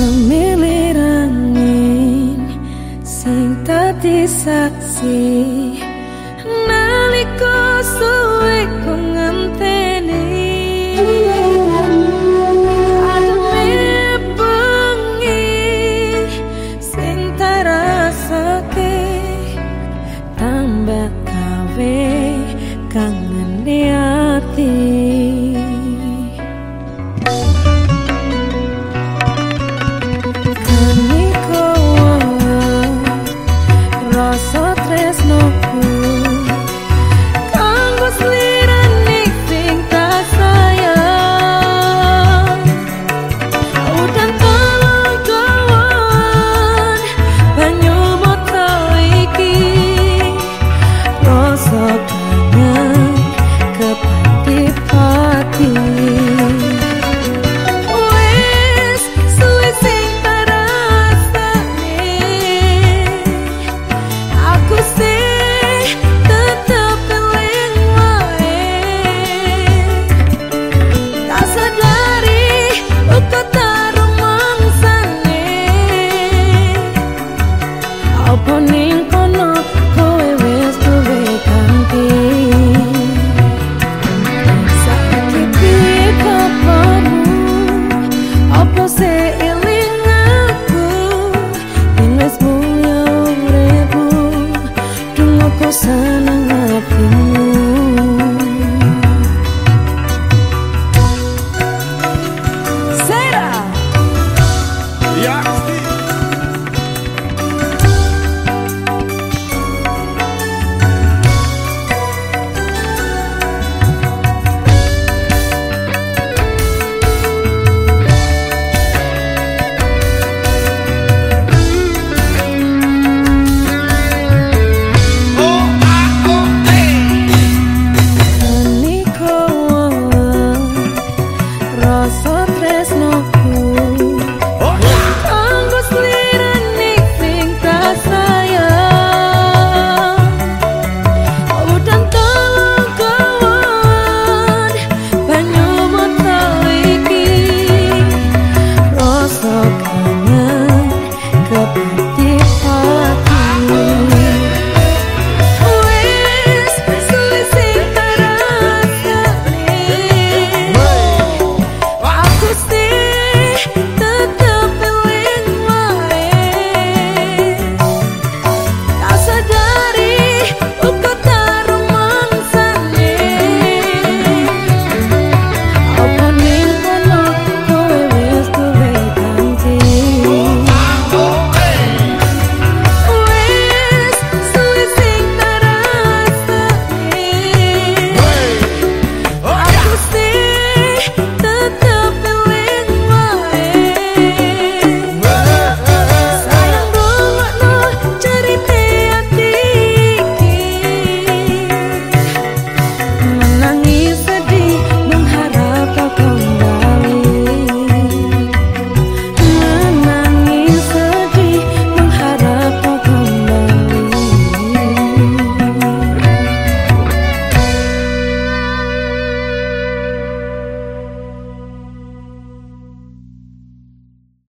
semilirangin sing tadi saksi naliko suwe ku ngenteni. Ane bengi sing tarasake tambah kawe kangen niatin você.